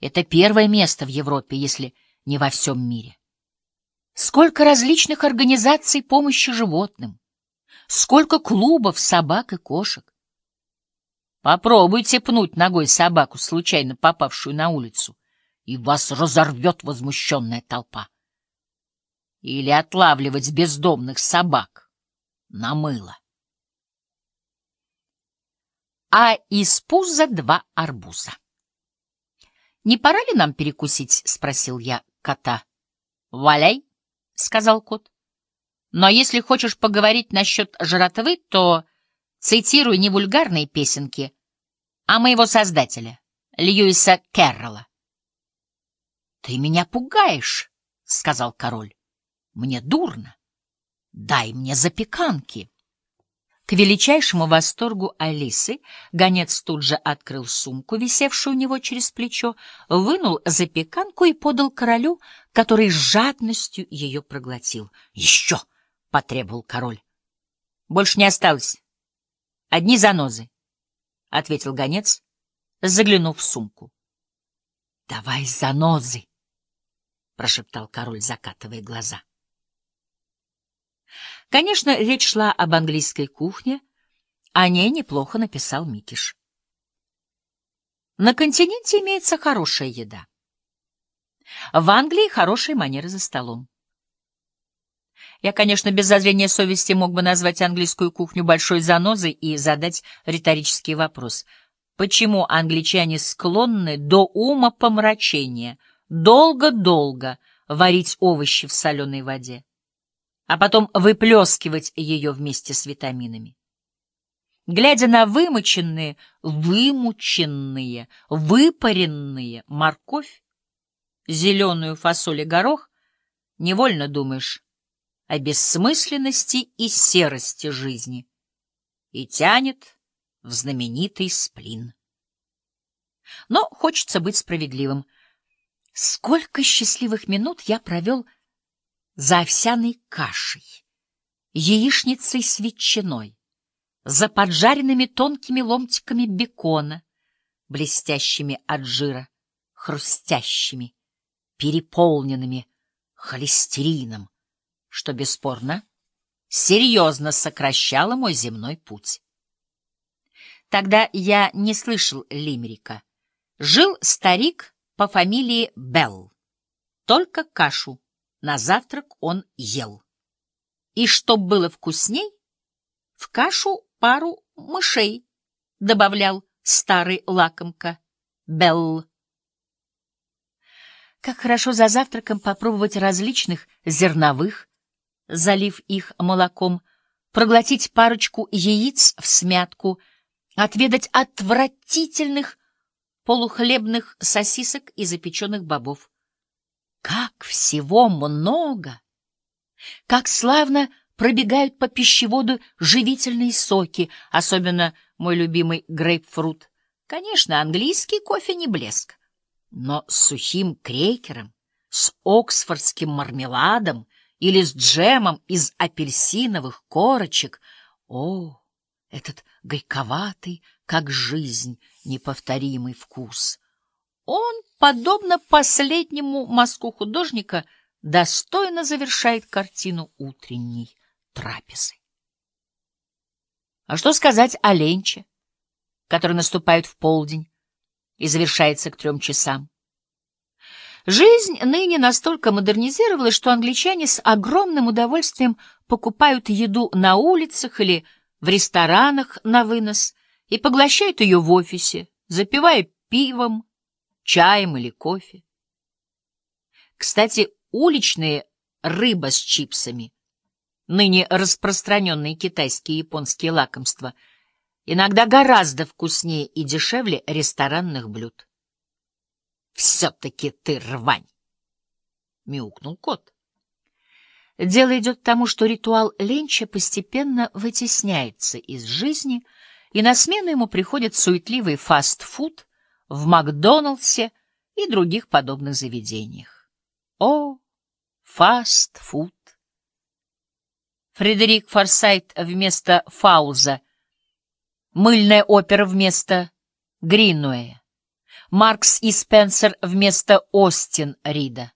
Это первое место в Европе, если не во всем мире. Сколько различных организаций помощи животным, сколько клубов собак и кошек. Попробуйте пнуть ногой собаку, случайно попавшую на улицу, и вас разорвет возмущенная толпа. Или отлавливать бездомных собак на мыло. А из пуза два арбуза. «Не пора ли нам перекусить?» — спросил я кота. «Валяй», — сказал кот. «Но если хочешь поговорить насчет жратвы, то цитируй не вульгарные песенки, а моего создателя, Льюиса Керрола». «Ты меня пугаешь», — сказал король. «Мне дурно. Дай мне запеканки». К величайшему восторгу Алисы гонец тут же открыл сумку, висевшую у него через плечо, вынул запеканку и подал королю, который с жадностью ее проглотил. — Еще! — потребовал король. — Больше не осталось. Одни занозы, — ответил гонец, заглянув в сумку. — Давай занозы, — прошептал король, закатывая глаза. — Конечно, речь шла об английской кухне, о ней неплохо написал Микиш. На континенте имеется хорошая еда. В Англии хорошие манеры за столом. Я, конечно, без зазрения совести мог бы назвать английскую кухню большой занозой и задать риторический вопрос. Почему англичане склонны до ума помрачения долго-долго варить овощи в соленой воде? А потом выплескивать ее вместе с витаминами. Глядя на вымоченные, вымученные, выпаренные морковь, зеленую фасоль и горох, невольно думаешь о бессмысленности и серости жизни и тянет в знаменитый сплин. Но хочется быть справедливым. Сколько счастливых минут я провел за овсяной кашей, яичницей с ветчиной, за поджаренными тонкими ломтиками бекона, блестящими от жира, хрустящими, переполненными холестерином, что, бесспорно, серьезно сокращало мой земной путь. Тогда я не слышал лимерика. Жил старик по фамилии Белл, только кашу на завтрак он ел. И чтоб было вкусней, в кашу пару мышей добавлял старый лакомка Белл. Как хорошо за завтраком попробовать различных зерновых, залив их молоком, проглотить парочку яиц в смятку, отведать отвратительных полухлебных сосисок и запеченных бобов. Как всего много! Как славно пробегают по пищеводу живительные соки, особенно мой любимый грейпфрут. Конечно, английский кофе не блеск, но с сухим крекером, с оксфордским мармеладом или с джемом из апельсиновых корочек. О, этот горьковатый, как жизнь, неповторимый вкус! Он подобно последнему мазку художника, достойно завершает картину утренней трапезы. А что сказать о ленче, который наступает в полдень и завершается к трем часам? Жизнь ныне настолько модернизировалась, что англичане с огромным удовольствием покупают еду на улицах или в ресторанах на вынос и поглощают ее в офисе, запивая пивом, чаем или кофе. Кстати, уличные рыба с чипсами, ныне распространенные китайские и японские лакомства, иногда гораздо вкуснее и дешевле ресторанных блюд. «Все-таки ты рвань!» — мяукнул кот. Дело идет к тому, что ритуал ленча постепенно вытесняется из жизни, и на смену ему приходит суетливый фастфуд — в Макдоналдсе и других подобных заведениях. О, фастфуд! Фредерик Форсайт вместо Фауза, мыльная опера вместо Гринуэя, Маркс и Спенсер вместо Остин Рида.